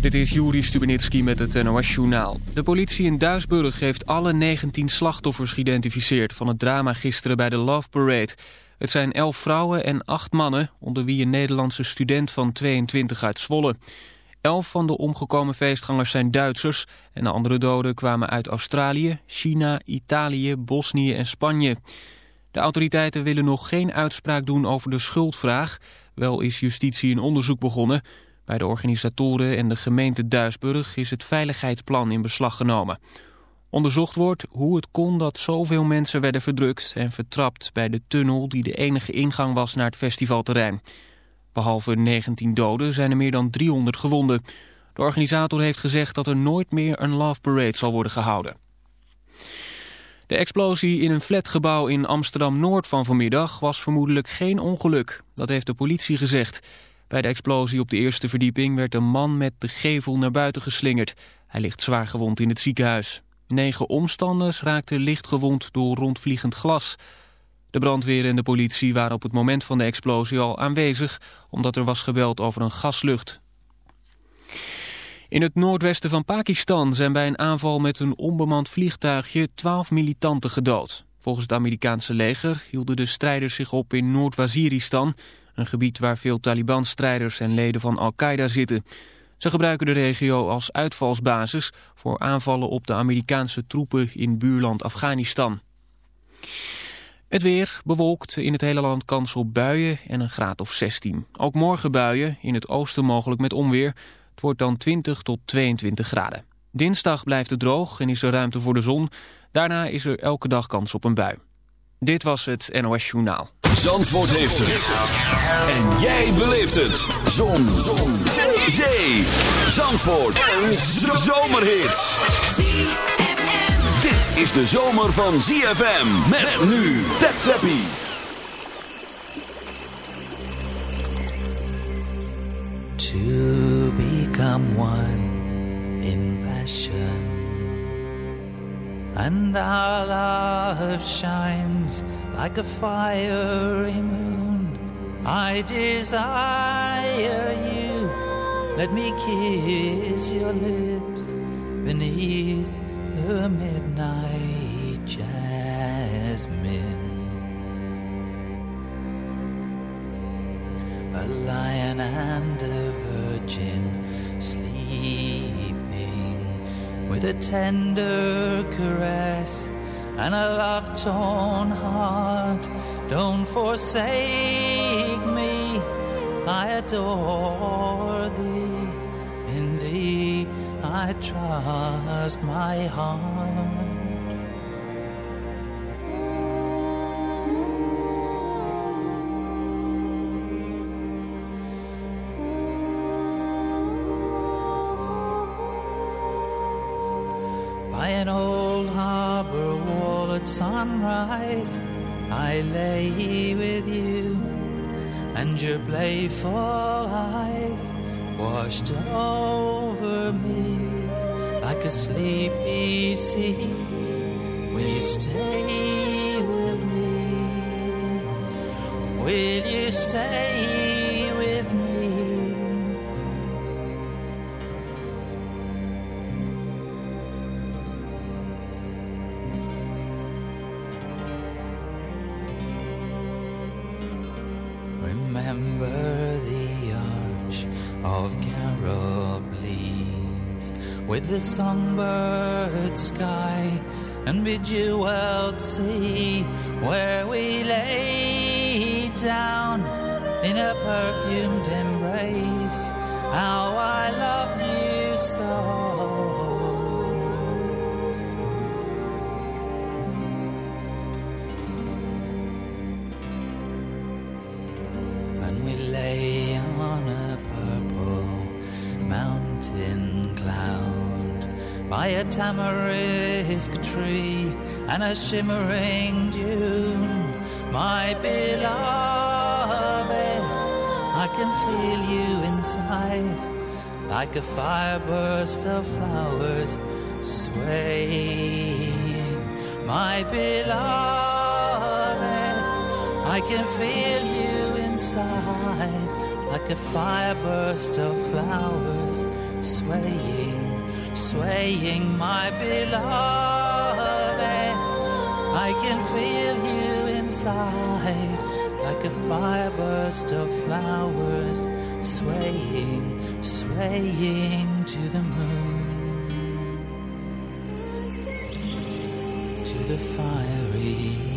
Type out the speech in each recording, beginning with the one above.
Dit is Juri Stubenitski met het NOS-journaal. De politie in Duisburg heeft alle 19 slachtoffers geïdentificeerd... van het drama gisteren bij de Love Parade. Het zijn 11 vrouwen en 8 mannen... onder wie een Nederlandse student van 22 uit Zwolle. 11 van de omgekomen feestgangers zijn Duitsers... en de andere doden kwamen uit Australië, China, Italië, Bosnië en Spanje. De autoriteiten willen nog geen uitspraak doen over de schuldvraag... wel is justitie een onderzoek begonnen... Bij de organisatoren en de gemeente Duisburg is het veiligheidsplan in beslag genomen. Onderzocht wordt hoe het kon dat zoveel mensen werden verdrukt en vertrapt bij de tunnel die de enige ingang was naar het festivalterrein. Behalve 19 doden zijn er meer dan 300 gewonden. De organisator heeft gezegd dat er nooit meer een love parade zal worden gehouden. De explosie in een flatgebouw in Amsterdam-Noord van vanmiddag was vermoedelijk geen ongeluk. Dat heeft de politie gezegd. Bij de explosie op de eerste verdieping werd een man met de gevel naar buiten geslingerd. Hij ligt zwaar gewond in het ziekenhuis. Negen omstanders raakten licht gewond door rondvliegend glas. De brandweer en de politie waren op het moment van de explosie al aanwezig... omdat er was gebeld over een gaslucht. In het noordwesten van Pakistan zijn bij een aanval met een onbemand vliegtuigje... twaalf militanten gedood. Volgens het Amerikaanse leger hielden de strijders zich op in Noord-Waziristan... Een gebied waar veel Taliban-strijders en leden van Al-Qaeda zitten. Ze gebruiken de regio als uitvalsbasis voor aanvallen op de Amerikaanse troepen in buurland Afghanistan. Het weer bewolkt in het hele land kans op buien en een graad of 16. Ook morgen buien, in het oosten mogelijk met onweer. Het wordt dan 20 tot 22 graden. Dinsdag blijft het droog en is er ruimte voor de zon. Daarna is er elke dag kans op een bui. Dit was het NOS Journaal. Zandvoort heeft het. En jij beleeft het. Zon. Zon. Zee. Zee. Zandvoort. Een zomerhit. Dit is de zomer van ZFM. Met nu. Tap Zappie. To become one in passion. And our love shines like a fiery moon. I desire you. Let me kiss your lips beneath the midnight jasmine. A lion and a virgin sleeping with a tender caress and a love torn heart. Don't forsake me, I adore thee. In thee I trust my heart. By an old at sunrise, I lay with you, and your playful eyes washed over me like a sleepy sea. Will you stay with me? Will you stay with the songbird sky and bejeweled sea where we lay down in a perfumed embrace. How tamarisk tree and a shimmering dune. My beloved, I can feel you inside like a fireburst of flowers swaying. My beloved, I can feel you inside like a fireburst of flowers swaying, swaying, my beloved. I can feel you inside like a fireburst of flowers swaying, swaying to the moon, to the fiery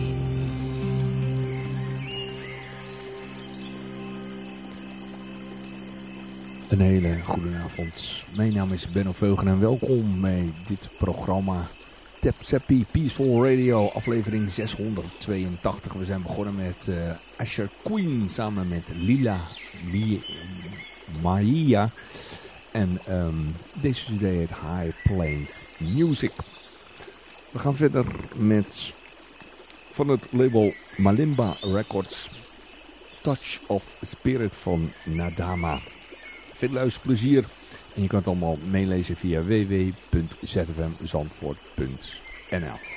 Een hele goede avond. Mijn naam is Benno Veugen en welkom bij dit programma Tap Seppi Peaceful Radio, aflevering 682. We zijn begonnen met uh, Asher Queen samen met Lila Maria. En um, deze CD heet High Plains Music. We gaan verder met van het label Malimba Records Touch of Spirit van Nadama. Veel luisterplezier. En je kan het allemaal meelezen via www.zfmzandvoort.nl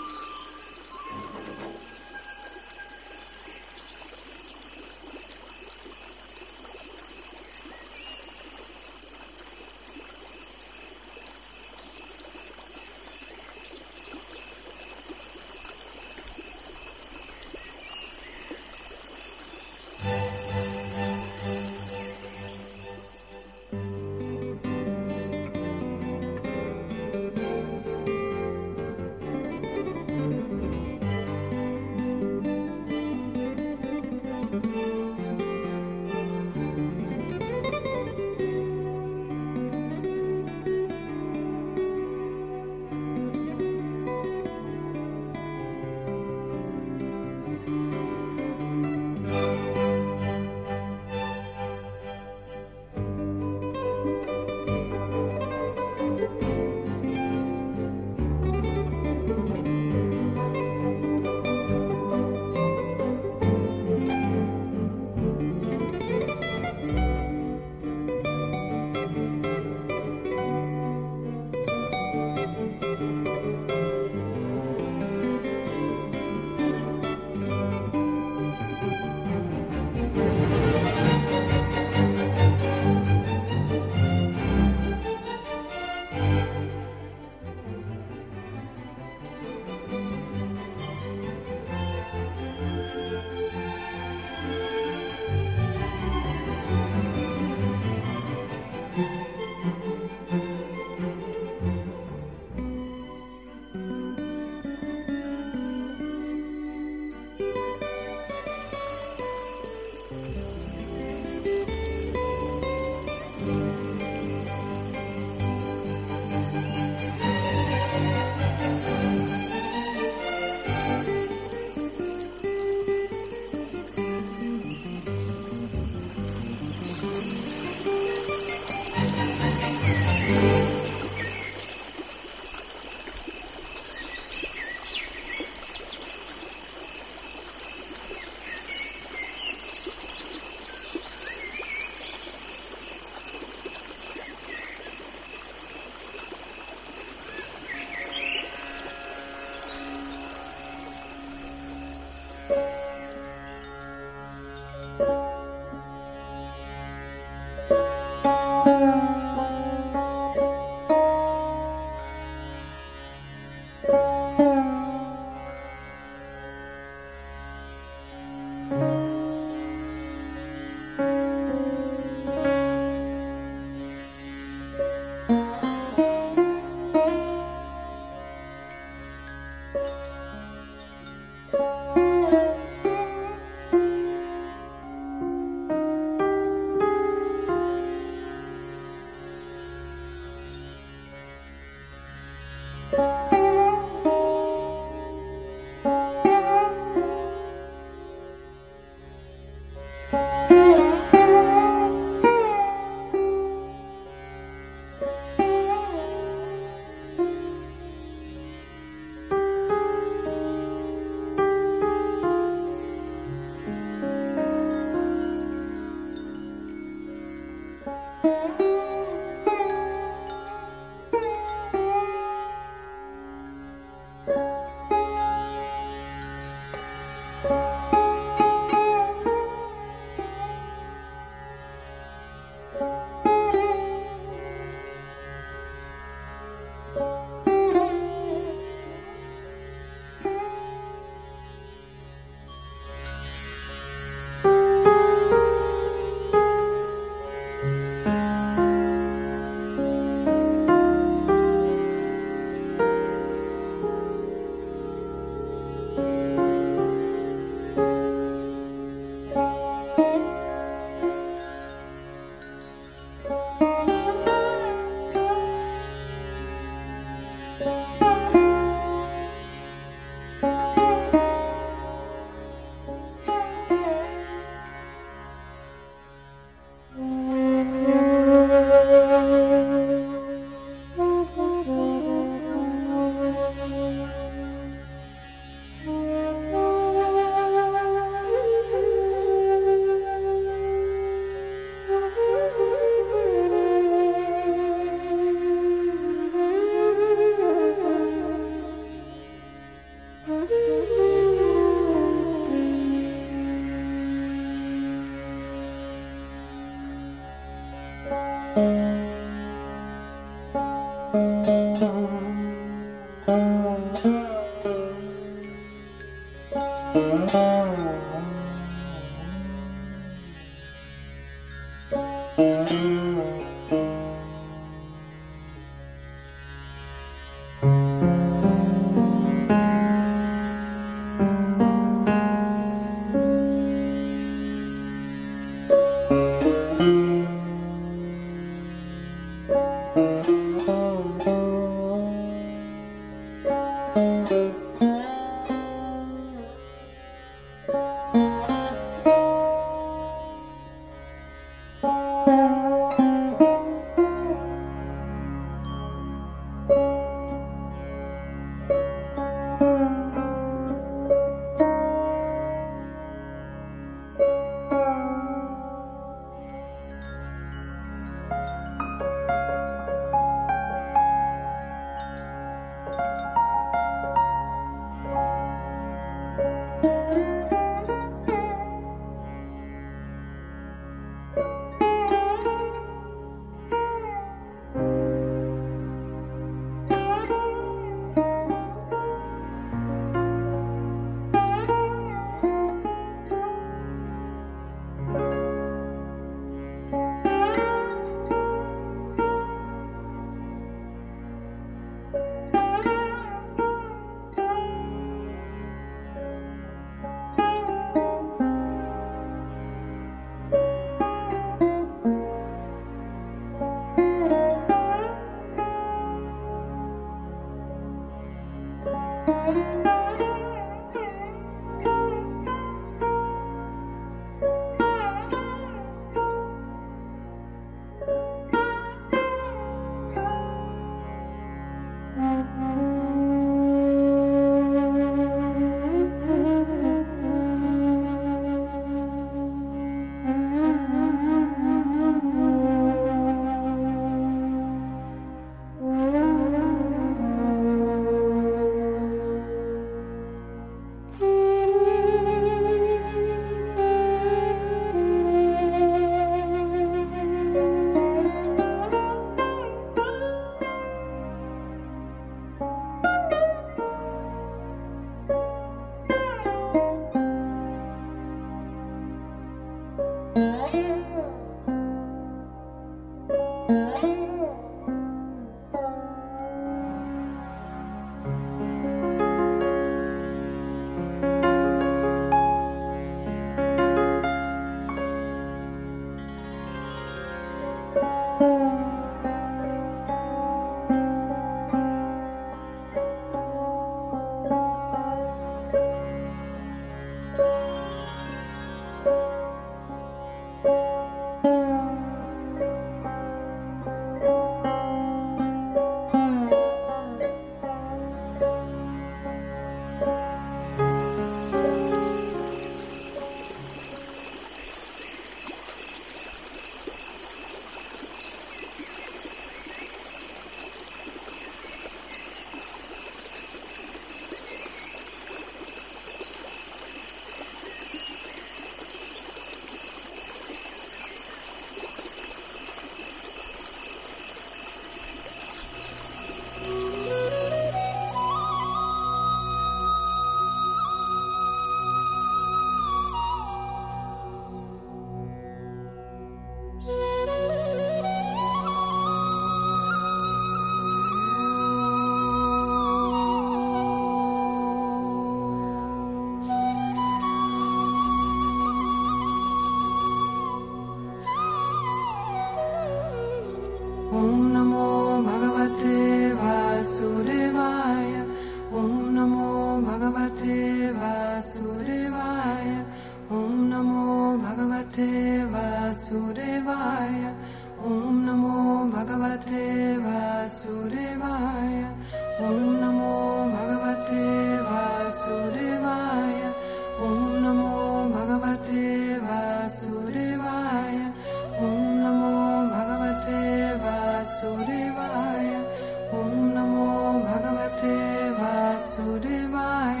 वासुदेवाय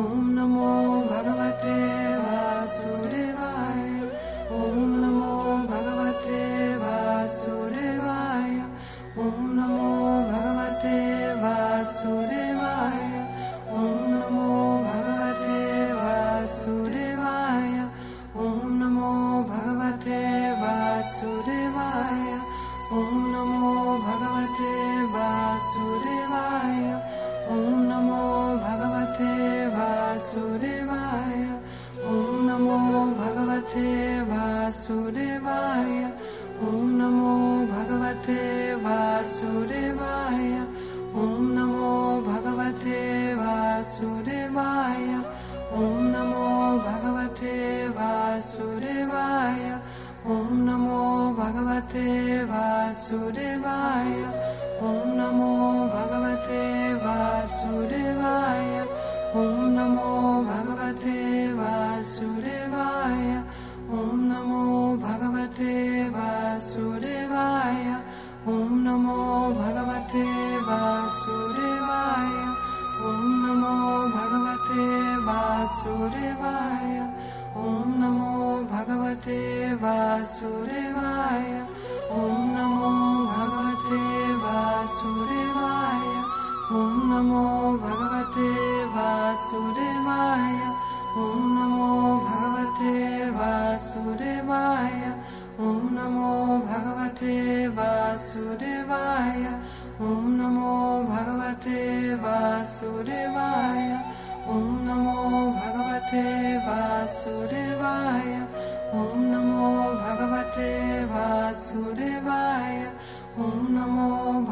ॐ नमो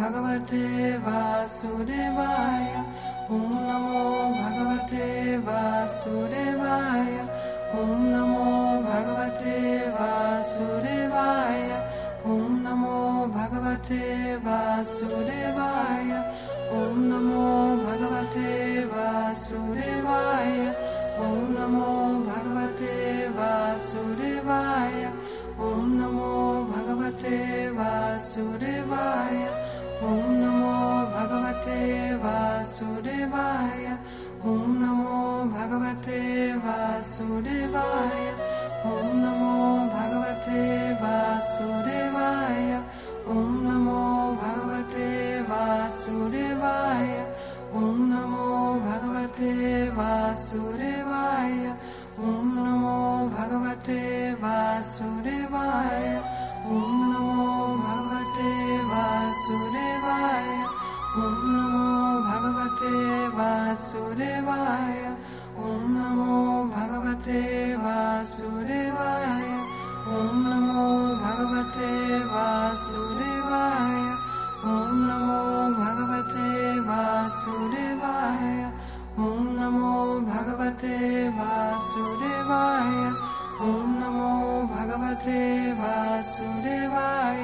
भगवते वासुदेवाय। ॐ नमो भगवते वासुदेवाय। ॐ नमो भगवते वासुदेवाय। ॐ नमो भगवते वासुदेवाय। ॐ नमो भगवते वासुदेवाय। ॐ नमो भगवते वासुदेवाय। ॐ नमो भगवते वासुदेवाय ॐ नमो भगवते वासुदेवाय। ॐ नमो भगवते वासुदेवाय। ॐ नमो भगवते वासुदेवाय। ॐ नमो भगवते वासुदेवाय। ॐ नमो भगवते वासुदेवाय। ॐ नमो भगवते वासुदेवाय। ॐ नमो भगवते वासुदेवाय। ॐ नमो भगवते वासुदेवाय। ॐ नमो भगवते वासुदेवाय। ॐ नमो भगवते वासुदेवाय। ॐ नमो भगवते वासुदेवाय। ॐ नमो भगवते वासुदेवाय। ॐ नमो भगवते वासुदेवाय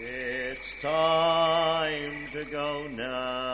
It's time to go now.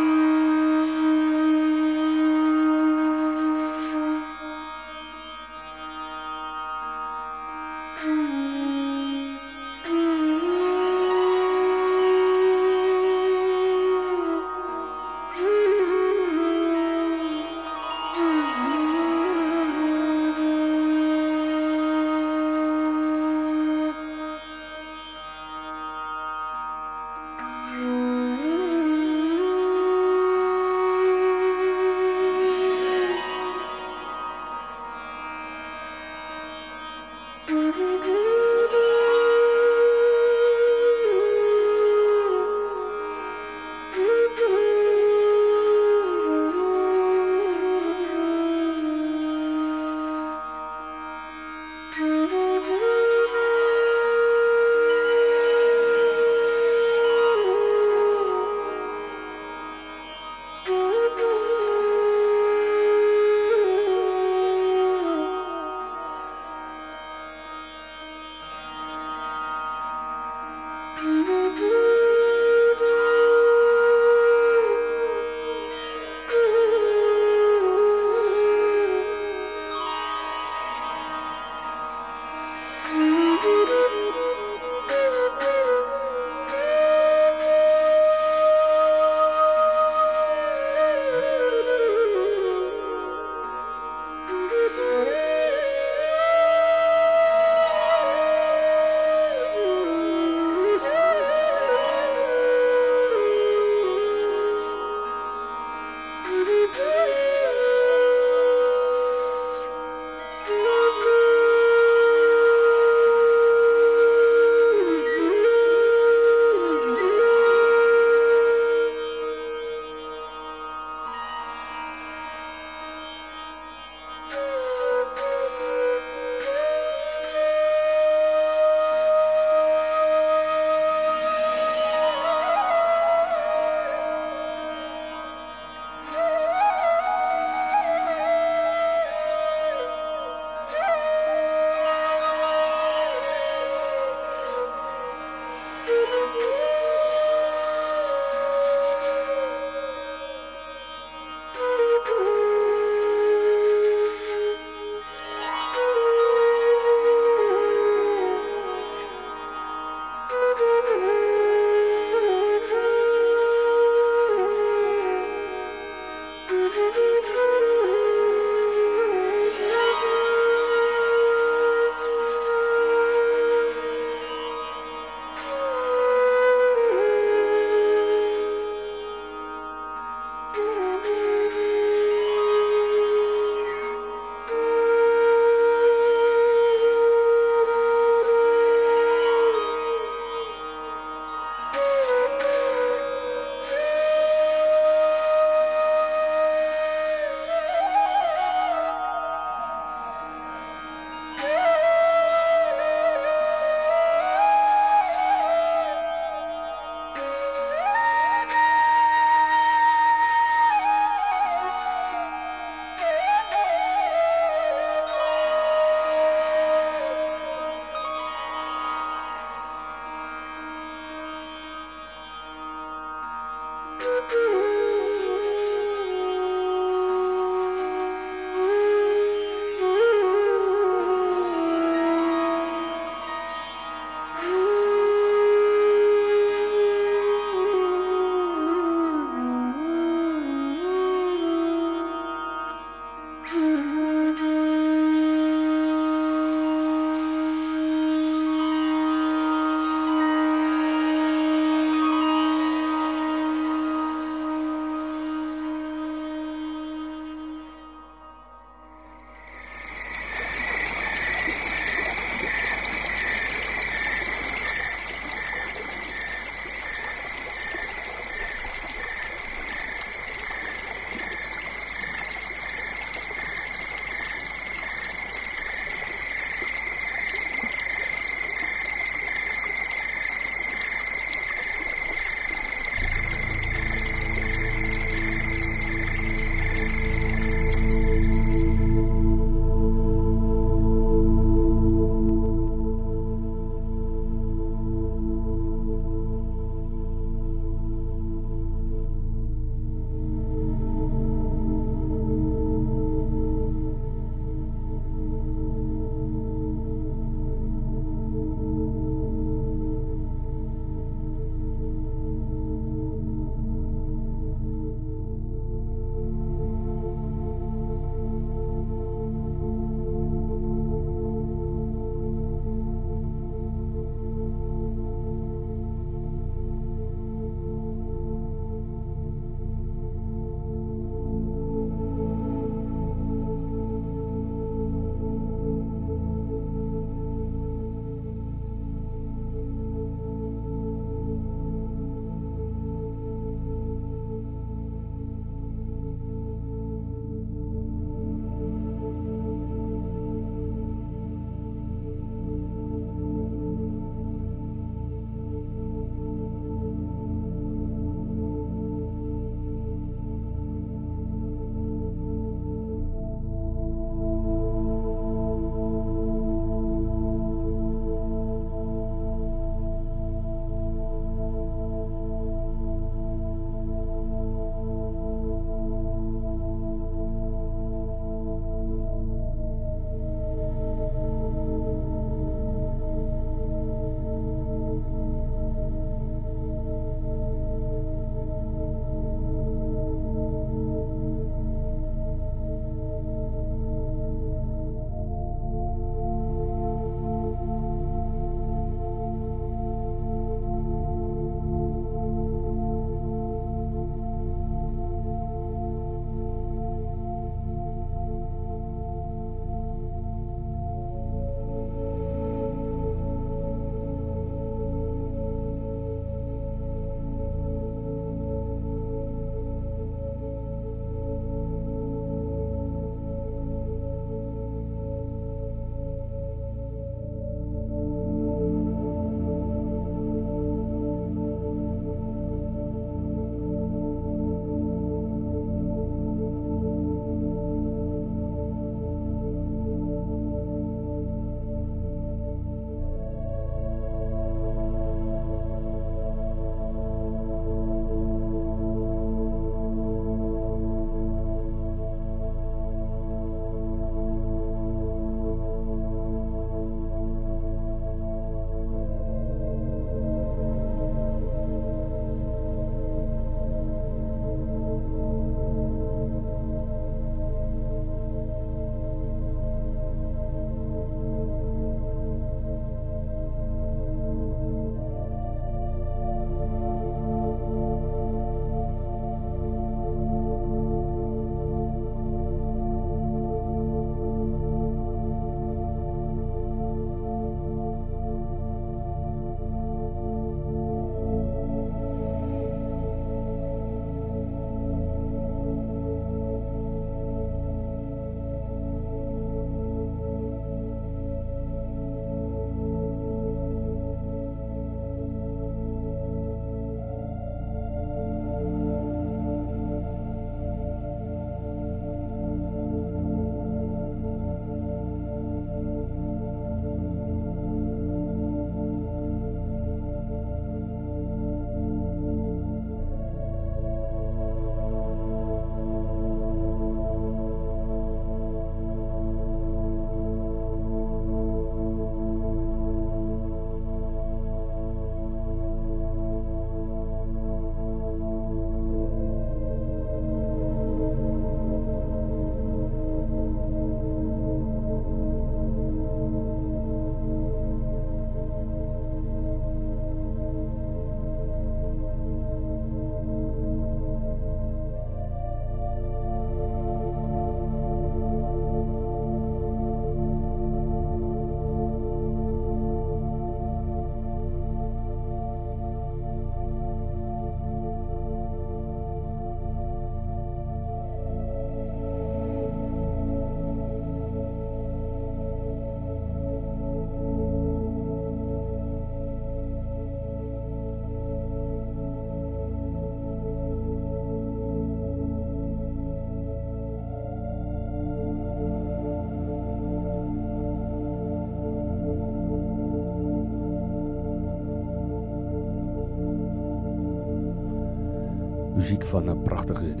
Van een prachtige CD.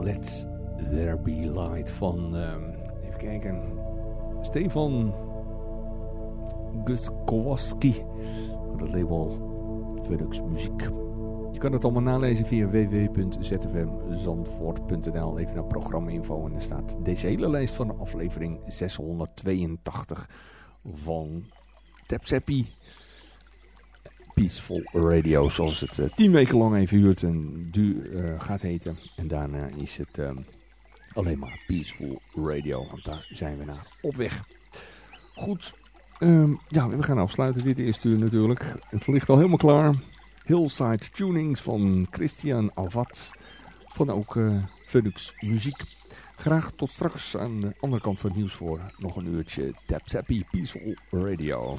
Let's There Be Light van, ehm, even kijken, Stefan Guskowski van het label Funux Muziek. Je kan het allemaal nalezen via www.zfmzandvoort.nl. Even naar programma-info en er staat deze hele lijst van aflevering 682 van Tapseppi Peaceful Radio, zoals het uh, tien weken lang even huurt en du uh, gaat heten. En daarna is het uh, alleen maar Peaceful Radio, want daar zijn we naar op weg. Goed, um, ja, we gaan afsluiten dit eerste uur natuurlijk. Het ligt al helemaal klaar. Hillside Tunings van Christian Alvat van ook uh, Phoenix Muziek. Graag tot straks aan de andere kant van het nieuws voor nog een uurtje Tap Peaceful Radio.